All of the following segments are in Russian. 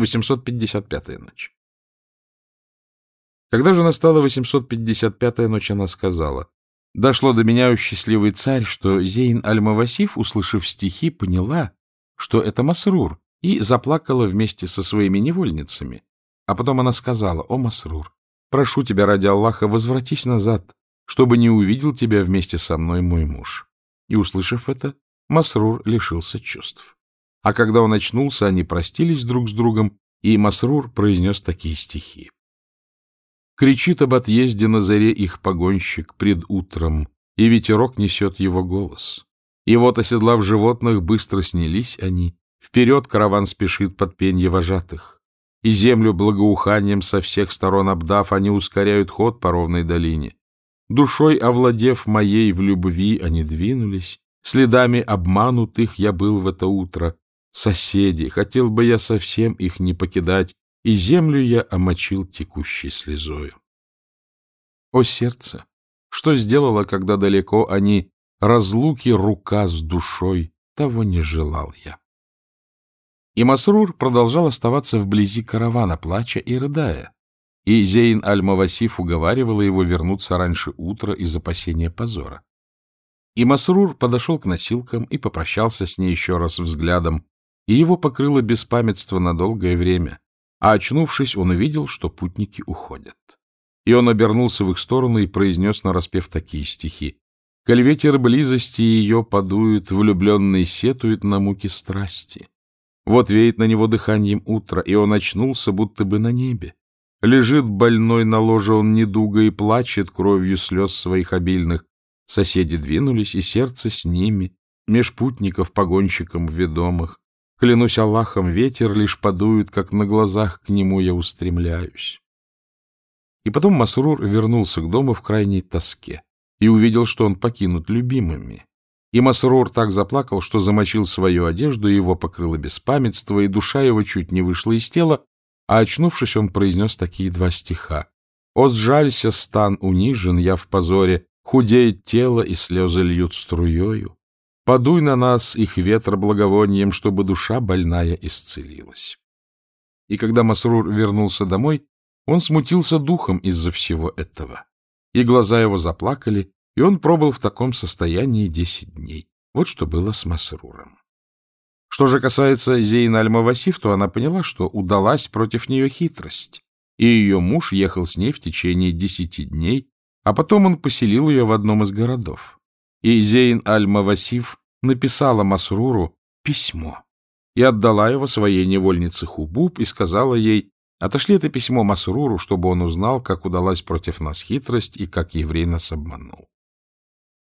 855-я ночь. Когда же настала 855-я ночь, она сказала, «Дошло до меня, о счастливый царь, что Зейн Аль-Мавасиф, услышав стихи, поняла, что это Масрур, и заплакала вместе со своими невольницами. А потом она сказала, «О, Масрур, прошу тебя ради Аллаха, возвратись назад, чтобы не увидел тебя вместе со мной мой муж». И, услышав это, Масрур лишился чувств. А когда он очнулся, они простились друг с другом, и Масрур произнес такие стихи. Кричит об отъезде на заре их погонщик пред утром, и ветерок несет его голос. И вот, оседлав животных, быстро снялись они, вперед караван спешит под пенье вожатых. И землю благоуханием со всех сторон обдав, они ускоряют ход по ровной долине. Душой овладев моей в любви, они двинулись, следами обманутых я был в это утро. Соседи, хотел бы я совсем их не покидать, и землю я омочил текущей слезою. О сердце! Что сделала, когда далеко они, разлуки рука с душой, того не желал я. И Масрур продолжал оставаться вблизи каравана, плача и рыдая, и Зейн Аль-Мавасиф уговаривала его вернуться раньше утра из опасения позора. И Масрур подошел к носилкам и попрощался с ней еще раз взглядом, и его покрыло беспамятство на долгое время, а очнувшись, он увидел, что путники уходят. И он обернулся в их сторону и произнес нараспев такие стихи. «Коль ветер близости ее подует, влюбленный сетует на муки страсти. Вот веет на него дыханием утро, и он очнулся, будто бы на небе. Лежит больной на ложе он недуго и плачет кровью слез своих обильных. Соседи двинулись, и сердце с ними, меж путников погонщикам ведомых. Клянусь Аллахом, ветер лишь подует, как на глазах к нему я устремляюсь. И потом Масрур вернулся к дому в крайней тоске и увидел, что он покинут любимыми. И Масрур так заплакал, что замочил свою одежду, и его покрыло беспамятство, и душа его чуть не вышла из тела, а очнувшись, он произнес такие два стиха. «О, сжалься, стан унижен, я в позоре, худеет тело, и слезы льют струею. Подуй на нас их ветра благовонием, чтобы душа больная исцелилась. И когда Масрур вернулся домой, он смутился духом из-за всего этого. И глаза его заплакали, и он пробыл в таком состоянии десять дней. Вот что было с Масруром. Что же касается Зейна Аль-Мавасиф, то она поняла, что удалась против нее хитрость, и ее муж ехал с ней в течение десяти дней, а потом он поселил ее в одном из городов и Зейн аль-Мавасиф написала Масруру письмо и отдала его своей невольнице Хубуб и сказала ей, отошли это письмо Масруру, чтобы он узнал, как удалась против нас хитрость и как еврей нас обманул.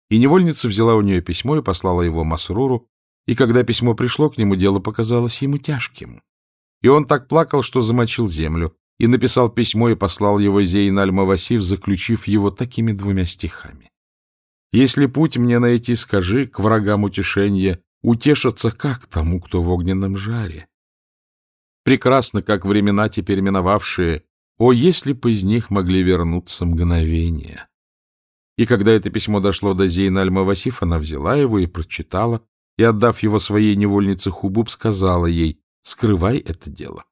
И невольница взяла у нее письмо и послала его Масруру, и когда письмо пришло к нему, дело показалось ему тяжким. И он так плакал, что замочил землю, и написал письмо и послал его Зейн аль-Мавасиф, заключив его такими двумя стихами. Если путь мне найти, скажи, к врагам утешение, утешатся как тому, кто в огненном жаре. Прекрасно, как времена теперь миновавшие, о, если бы из них могли вернуться мгновения. И когда это письмо дошло до Зейна Аль-Мавасиф, она взяла его и прочитала, и, отдав его своей невольнице Хубуб, сказала ей, скрывай это дело.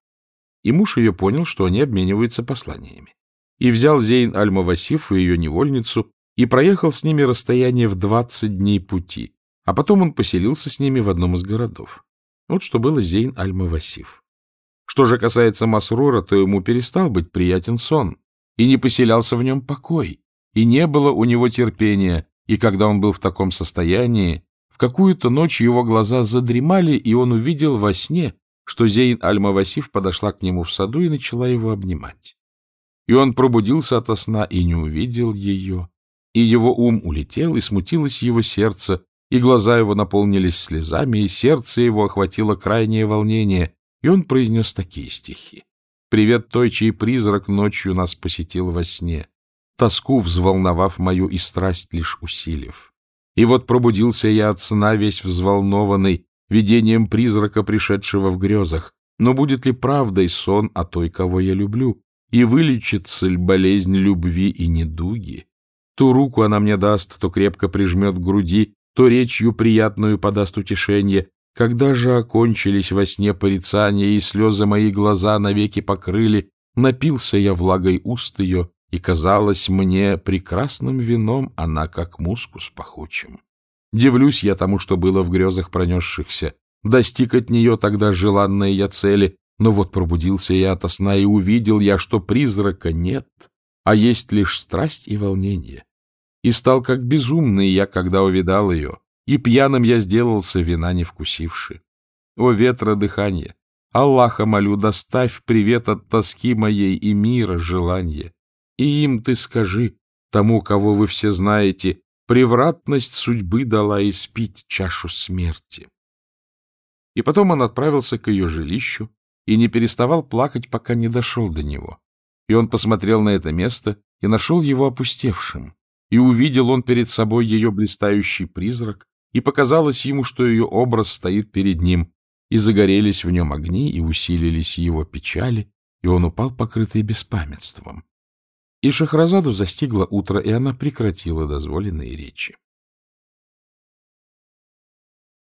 И муж ее понял, что они обмениваются посланиями. И взял Зейн Аль-Мавасиф и ее невольницу и проехал с ними расстояние в двадцать дней пути, а потом он поселился с ними в одном из городов. Вот что было Зейн Аль-Мавасиф. Что же касается Масрура, то ему перестал быть приятен сон, и не поселялся в нем покой, и не было у него терпения, и когда он был в таком состоянии, в какую-то ночь его глаза задремали, и он увидел во сне, что Зейн Аль-Мавасиф подошла к нему в саду и начала его обнимать. И он пробудился ото сна и не увидел ее, и его ум улетел, и смутилось его сердце, и глаза его наполнились слезами, и сердце его охватило крайнее волнение, и он произнес такие стихи. «Привет той, чей призрак ночью нас посетил во сне, тоску взволновав мою и страсть лишь усилив. И вот пробудился я от сна весь взволнованный, видением призрака, пришедшего в грезах. Но будет ли правдой сон о той, кого я люблю, и вылечится ли болезнь любви и недуги?» То руку она мне даст, то крепко прижмет к груди, то речью приятную подаст утешение. Когда же окончились во сне порицания, и слезы мои глаза навеки покрыли, напился я влагой уст ее, и казалось мне прекрасным вином она, как мускус пахучим. Дивлюсь я тому, что было в грезах пронесшихся. Достиг от нее тогда желанной я цели, но вот пробудился я ото сна, и увидел я, что призрака нет, а есть лишь страсть и волнение. И стал как безумный я, когда увидал ее, и пьяным я сделался, вина не вкусивши. О, ветра дыхание! Аллаха молю, доставь привет от тоски моей и мира желание. И им ты скажи, тому, кого вы все знаете, превратность судьбы дала испить чашу смерти. И потом он отправился к ее жилищу и не переставал плакать, пока не дошел до него. И он посмотрел на это место и нашел его опустевшим. И увидел он перед собой ее блистающий призрак, и показалось ему, что ее образ стоит перед ним, и загорелись в нем огни, и усилились его печали, и он упал, покрытый беспамятством. И Шахразаду застигло утро, и она прекратила дозволенные речи.